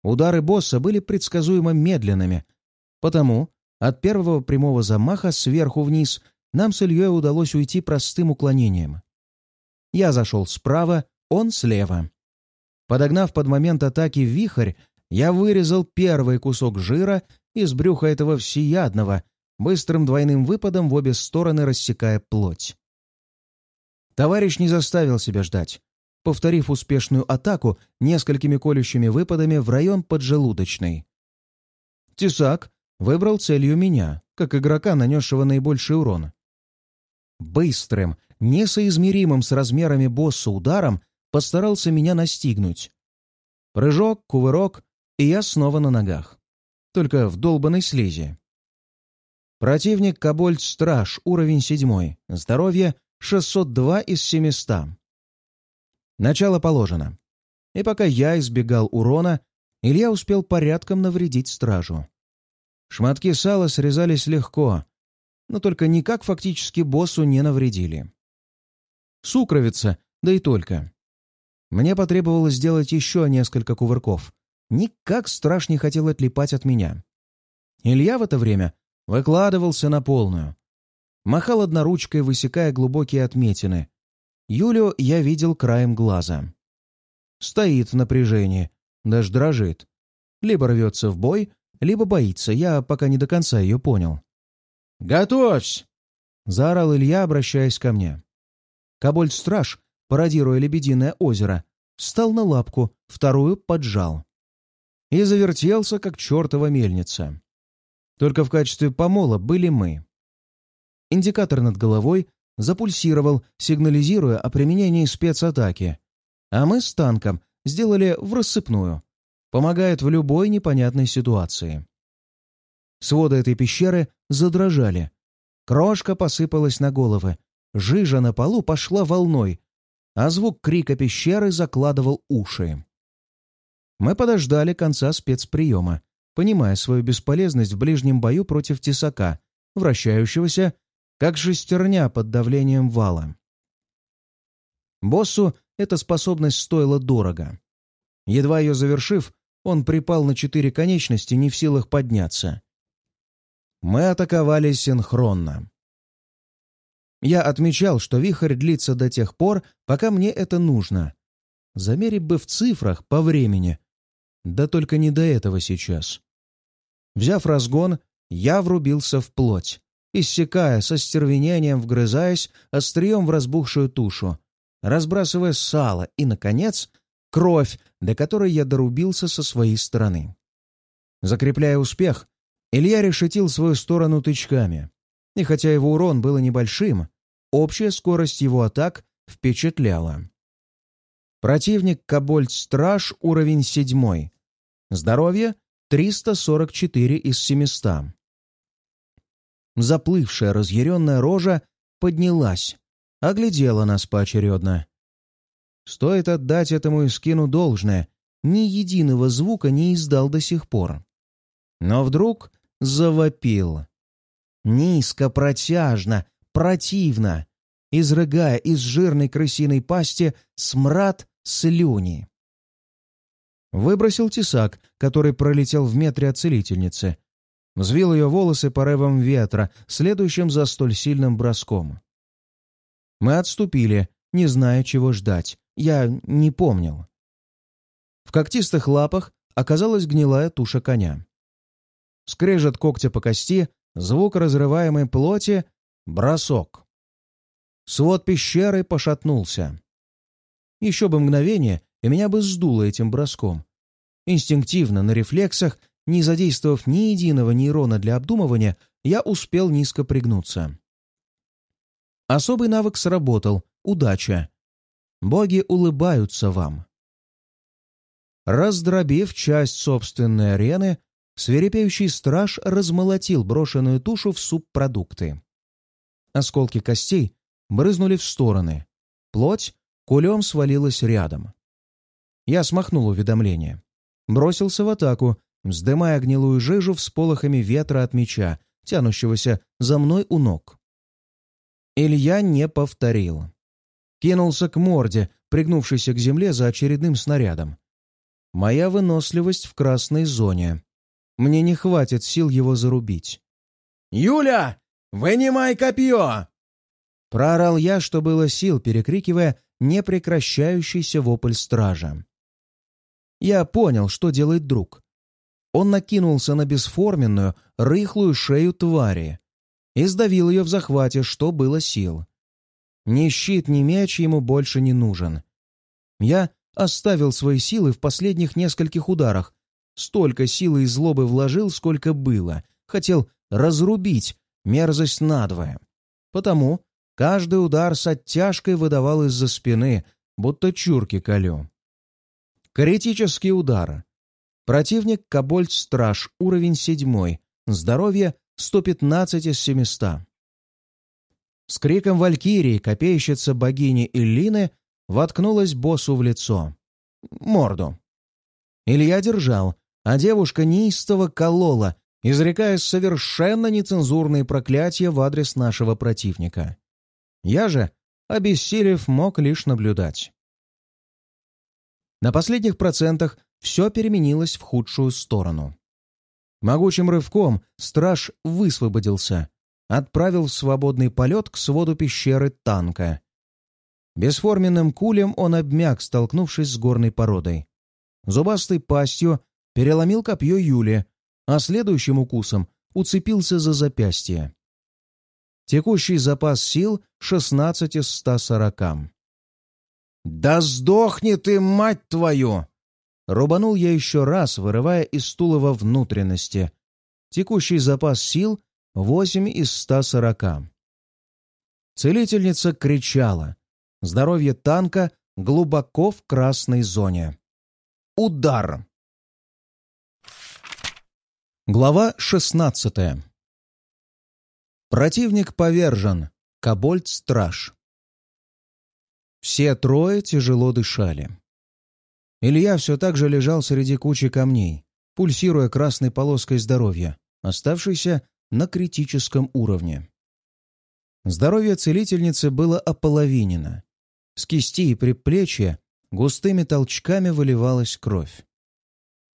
Удары босса были предсказуемо медленными, потому от первого прямого замаха сверху вниз нам с Ильей удалось уйти простым уклонением. Я зашел справа, он слева. Подогнав под момент атаки вихрь, я вырезал первый кусок жира из брюха этого всеядного, быстрым двойным выпадом в обе стороны рассекая плоть. Товарищ не заставил себя ждать, повторив успешную атаку несколькими колющими выпадами в район поджелудочной. Тесак выбрал целью меня, как игрока, нанесшего наибольший урон. Быстрым, несоизмеримым с размерами босса ударом постарался меня настигнуть. Прыжок, кувырок, и я снова на ногах. Только в долбанной слизи. Противник Кобольд-Страж, уровень седьмой. Здоровье 602 из 700. Начало положено. И пока я избегал урона, Илья успел порядком навредить стражу. Шматки сала срезались легко, но только никак фактически боссу не навредили. Сукровица, да и только. Мне потребовалось сделать еще несколько кувырков, никак страж не хотел отлипать от меня. Илья в это время выкладывался на полную. Махал одноручкой, высекая глубокие отметины. Юлю я видел краем глаза. Стоит в напряжении, даже дрожит. Либо рвется в бой, либо боится, я пока не до конца ее понял. «Готовься!» — заорал Илья, обращаясь ко мне. Кобольд-страж, пародируя лебединое озеро, встал на лапку, вторую поджал. И завертелся, как чертова мельница. Только в качестве помола были мы. Индикатор над головой запульсировал, сигнализируя о применении спецатаки. А мы с танком сделали в рассыпную. Помогает в любой непонятной ситуации. Своды этой пещеры задрожали. Крошка посыпалась на головы. Жижа на полу пошла волной, а звук крика пещеры закладывал уши. Мы подождали конца спецприема, понимая свою бесполезность в ближнем бою против тесака, вращающегося, как шестерня под давлением вала. Боссу эта способность стоила дорого. Едва ее завершив, он припал на четыре конечности, не в силах подняться. Мы атаковали синхронно. Я отмечал, что вихрь длится до тех пор, пока мне это нужно. Замерить бы в цифрах по времени. Да только не до этого сейчас. Взяв разгон, я врубился в плоть, иссекая, со стервенением вгрызаясь острием в разбухшую тушу, разбрасывая сало и, наконец, кровь, до которой я дорубился со своей стороны. Закрепляя успех, Илья решетил свою сторону тычками. И хотя его урон был небольшим, общая скорость его атак впечатляла. Противник Кобольд-Страж уровень 7. Здоровье 344 из 700. Заплывшая разъяренная рожа поднялась, оглядела нас поочередно. Стоит отдать этому Искину должное, ни единого звука не издал до сих пор. Но вдруг завопил. Низко, протяжно, противно, изрыгая из жирной крысиной пасти смрад слюни. Выбросил тесак, который пролетел в метре от целительницы. Взвил ее волосы порывом ветра, следующим за столь сильным броском. Мы отступили, не зная, чего ждать. Я не помнил. В когтистых лапах оказалась гнилая туша коня. Скрежет когтя по кости, звук разрываемой плоти, бросок. Свод пещеры пошатнулся. Еще бы мгновение, и меня бы сдуло этим броском. Инстинктивно, на рефлексах, не задействовав ни единого нейрона для обдумывания, я успел низко пригнуться. Особый навык сработал — удача. Боги улыбаются вам. Раздробив часть собственной арены, свирепеющий страж размолотил брошенную тушу в субпродукты. Осколки костей брызнули в стороны. Плоть кулем свалилась рядом. Я смахнул уведомление. Бросился в атаку, вздымая гнилую жижу всполохами ветра от меча, тянущегося за мной у ног. Илья не повторил. Кинулся к морде, пригнувшийся к земле за очередным снарядом. Моя выносливость в красной зоне. Мне не хватит сил его зарубить. «Юля, вынимай копье!» Проорал я, что было сил, перекрикивая непрекращающийся вопль стража. Я понял, что делает друг. Он накинулся на бесформенную, рыхлую шею твари и сдавил ее в захвате, что было сил. Ни щит, ни меч ему больше не нужен. Я оставил свои силы в последних нескольких ударах. Столько силы и злобы вложил, сколько было. Хотел разрубить мерзость надвое. Потому каждый удар с оттяжкой выдавал из-за спины, будто чурки колю. Критический удар. Противник Кобольд-Страж, уровень 7, здоровье 115 из 700. С криком Валькирии копейщица богини Иллины воткнулась боссу в лицо. Морду. Илья держал, а девушка неистово колола, изрекая совершенно нецензурные проклятия в адрес нашего противника. Я же, обессилев, мог лишь наблюдать. На последних процентах все переменилось в худшую сторону. Могучим рывком страж высвободился, отправил в свободный полет к своду пещеры танка. Бесформенным кулем он обмяк, столкнувшись с горной породой. зубастой пастью переломил копье Юли, а следующим укусом уцепился за запястье. Текущий запас сил — 16 из 140. «Да сдохни ты, мать твою!» Рубанул я еще раз, вырывая из стулова внутренности. Текущий запас сил — 8 из 140. Целительница кричала. Здоровье танка глубоко в красной зоне. Удар! Глава 16 Противник повержен. Кобольд-страж. Все трое тяжело дышали. Илья все так же лежал среди кучи камней, пульсируя красной полоской здоровья, оставшейся на критическом уровне. Здоровье целительницы было ополовинено. С кисти и предплечья густыми толчками выливалась кровь.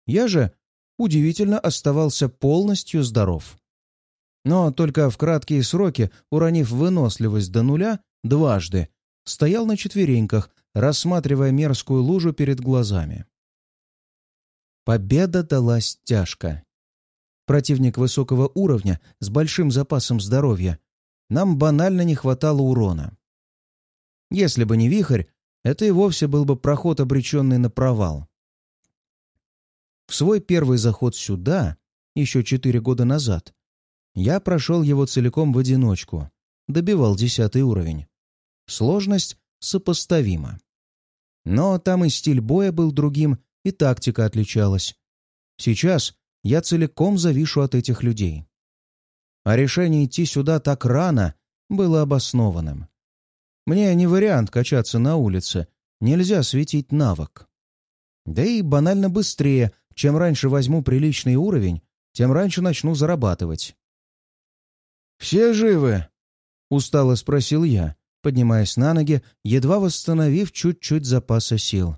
Я же, удивительно, оставался полностью здоров. Но только в краткие сроки, уронив выносливость до нуля дважды, стоял на четвереньках, рассматривая мерзкую лужу перед глазами. Победа далась тяжко. Противник высокого уровня с большим запасом здоровья нам банально не хватало урона. Если бы не вихрь, это и вовсе был бы проход, обреченный на провал. В свой первый заход сюда, еще четыре года назад, я прошел его целиком в одиночку, добивал десятый уровень. Сложность сопоставима. Но там и стиль боя был другим, и тактика отличалась. Сейчас я целиком завишу от этих людей а решение идти сюда так рано было обоснованным. Мне не вариант качаться на улице, нельзя светить навык. Да и банально быстрее, чем раньше возьму приличный уровень, тем раньше начну зарабатывать. «Все живы?» — устало спросил я, поднимаясь на ноги, едва восстановив чуть-чуть запаса сил.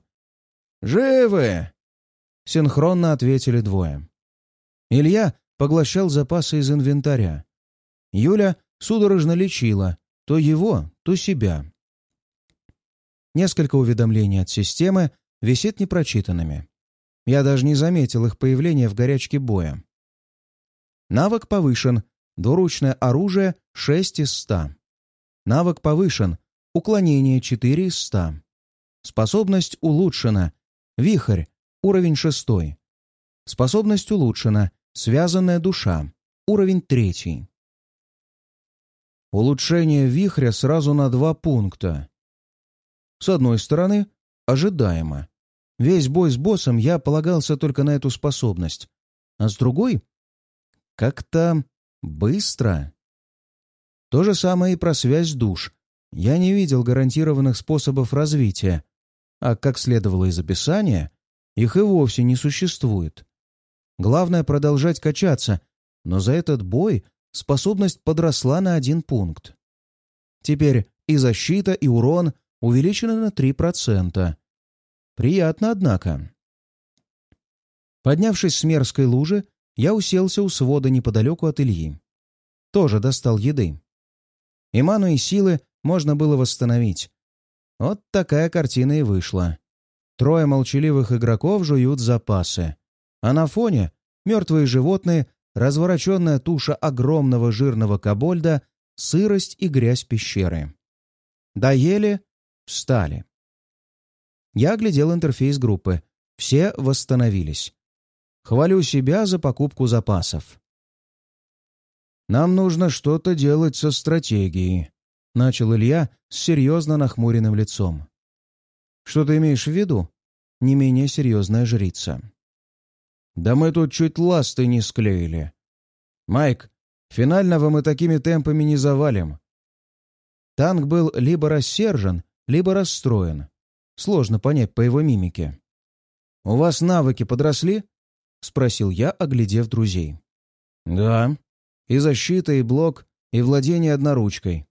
«Живы!» — синхронно ответили двое. Илья поглощал запасы из инвентаря. Юля судорожно лечила то его, то себя. Несколько уведомлений от системы висит непрочитанными. Я даже не заметил их появления в горячке боя. Навык повышен. Двуручное оружие 6 из 100. Навык повышен. Уклонение 4 из 100. Способность улучшена. Вихрь. Уровень 6. Способность улучшена. Связанная душа. Уровень третий. Улучшение вихря сразу на два пункта. С одной стороны, ожидаемо. Весь бой с боссом я полагался только на эту способность. А с другой — как-то быстро. То же самое и про связь душ. Я не видел гарантированных способов развития. А, как следовало из описания, их и вовсе не существует. Главное — продолжать качаться, но за этот бой способность подросла на один пункт. Теперь и защита, и урон увеличены на 3%. Приятно, однако. Поднявшись с мерзкой лужи, я уселся у свода неподалеку от Ильи. Тоже достал еды. И ману и силы можно было восстановить. Вот такая картина и вышла. Трое молчаливых игроков жуют запасы а на фоне мертвые животные, развороченная туша огромного жирного кобольда, сырость и грязь пещеры. Доели, встали. Я глядел интерфейс группы. Все восстановились. Хвалю себя за покупку запасов. «Нам нужно что-то делать со стратегией», — начал Илья с серьезно нахмуренным лицом. «Что ты имеешь в виду?» Не менее серьезная жрица. Да мы тут чуть ласты не склеили. Майк, финального мы такими темпами не завалим. Танк был либо рассержен, либо расстроен. Сложно понять по его мимике. «У вас навыки подросли?» — спросил я, оглядев друзей. «Да. И защита, и блок, и владение одноручкой».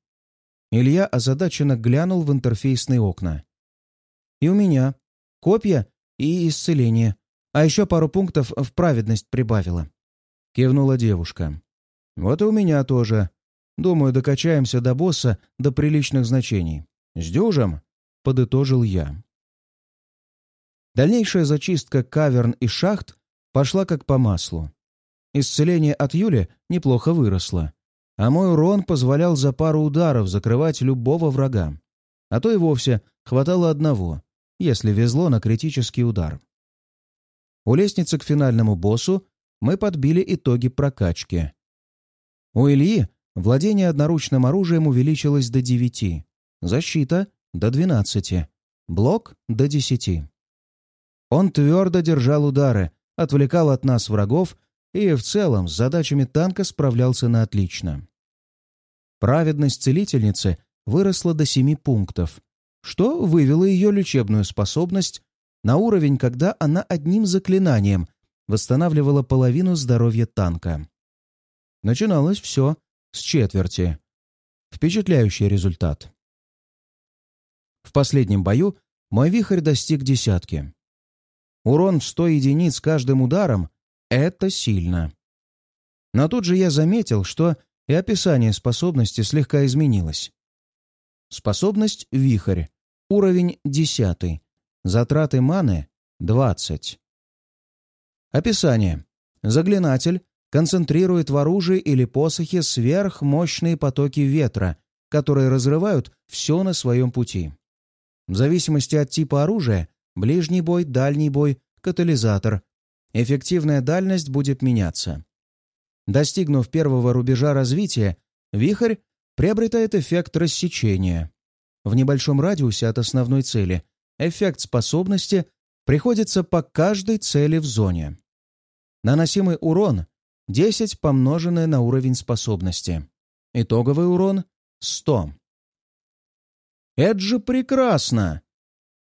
Илья озадаченно глянул в интерфейсные окна. «И у меня. Копья и исцеление. А еще пару пунктов в праведность прибавила. Кивнула девушка. Вот и у меня тоже. Думаю, докачаемся до босса до приличных значений. С дюжем, подытожил я. Дальнейшая зачистка каверн и шахт пошла как по маслу. Исцеление от Юли неплохо выросло, а мой урон позволял за пару ударов закрывать любого врага. А то и вовсе хватало одного, если везло на критический удар. У лестницы к финальному боссу мы подбили итоги прокачки. У Ильи владение одноручным оружием увеличилось до 9, защита — до 12, блок — до 10. Он твердо держал удары, отвлекал от нас врагов и в целом с задачами танка справлялся на отлично. Праведность целительницы выросла до 7 пунктов, что вывело ее лечебную способность на уровень, когда она одним заклинанием восстанавливала половину здоровья танка. Начиналось все с четверти. Впечатляющий результат. В последнем бою мой вихрь достиг десятки. Урон в 100 единиц каждым ударом — это сильно. Но тут же я заметил, что и описание способности слегка изменилось. Способность — вихрь. Уровень 10. Затраты маны — 20. Описание. Заклинатель концентрирует в оружии или посохе сверхмощные потоки ветра, которые разрывают все на своем пути. В зависимости от типа оружия — ближний бой, дальний бой, катализатор — эффективная дальность будет меняться. Достигнув первого рубежа развития, вихрь приобретает эффект рассечения. В небольшом радиусе от основной цели эффект способности приходится по каждой цели в зоне. Наносимый урон 10 помноженное на уровень способности. Итоговый урон 100. Это же прекрасно!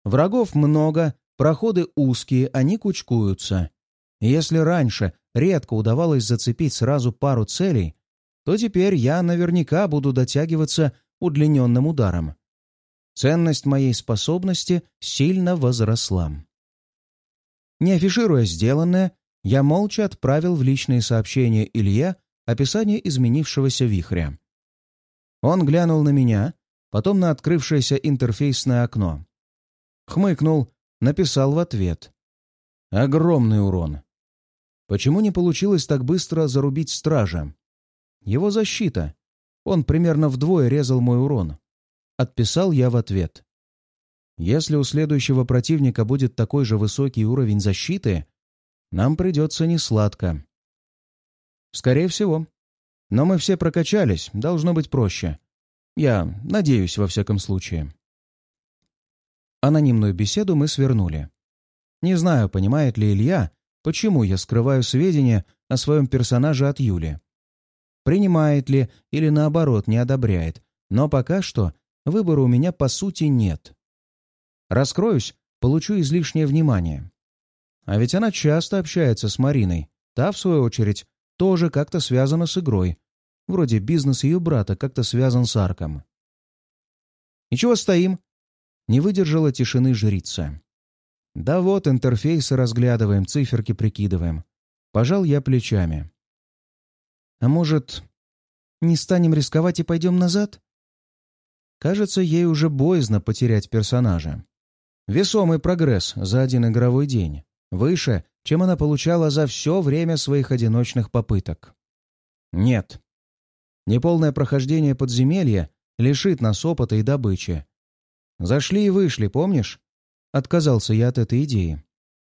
Врагов много, проходы узкие, они кучкуются. Если раньше редко удавалось зацепить сразу пару целей, то теперь я наверняка буду дотягиваться удлиненным ударом. Ценность моей способности сильно возросла. Не афишируя сделанное, я молча отправил в личные сообщения Илье описание изменившегося вихря. Он глянул на меня, потом на открывшееся интерфейсное окно. Хмыкнул, написал в ответ. Огромный урон. Почему не получилось так быстро зарубить стража? Его защита. Он примерно вдвое резал мой урон. Отписал я в ответ. Если у следующего противника будет такой же высокий уровень защиты, нам придется несладко. Скорее всего. Но мы все прокачались, должно быть проще. Я надеюсь, во всяком случае. Анонимную беседу мы свернули. Не знаю, понимает ли Илья, почему я скрываю сведения о своем персонаже от Юли. Принимает ли или наоборот не одобряет, но пока что Выбора у меня, по сути, нет. Раскроюсь, получу излишнее внимание. А ведь она часто общается с Мариной. Та, в свою очередь, тоже как-то связана с игрой. Вроде бизнес ее брата как-то связан с Арком. «И чего стоим?» Не выдержала тишины жрица. «Да вот, интерфейсы разглядываем, циферки прикидываем». Пожал я плечами. «А может, не станем рисковать и пойдем назад?» Кажется, ей уже боязно потерять персонажа. Весомый прогресс за один игровой день. Выше, чем она получала за все время своих одиночных попыток. Нет. Неполное прохождение подземелья лишит нас опыта и добычи. Зашли и вышли, помнишь? Отказался я от этой идеи.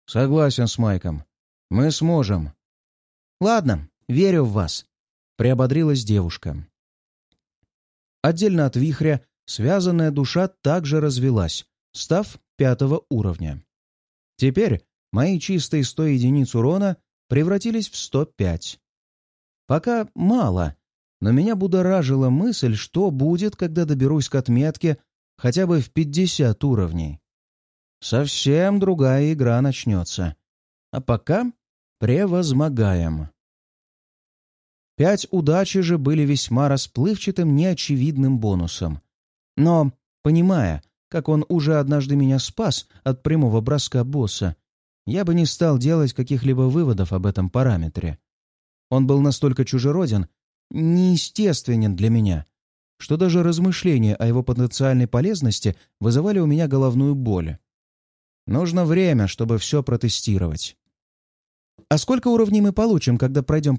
Согласен с Майком. Мы сможем. Ладно, верю в вас. Приободрилась девушка. Отдельно от вихря связанная душа также развелась, став пятого уровня. Теперь мои чистые 100 единиц урона превратились в 105. Пока мало, но меня будоражила мысль, что будет, когда доберусь к отметке хотя бы в 50 уровней. Совсем другая игра начнется. А пока превозмогаем. Пять удачи же были весьма расплывчатым, неочевидным бонусом. Но, понимая, как он уже однажды меня спас от прямого броска босса, я бы не стал делать каких-либо выводов об этом параметре. Он был настолько чужероден, неестественен для меня, что даже размышления о его потенциальной полезности вызывали у меня головную боль. Нужно время, чтобы все протестировать. А сколько уровней мы получим, когда пройдем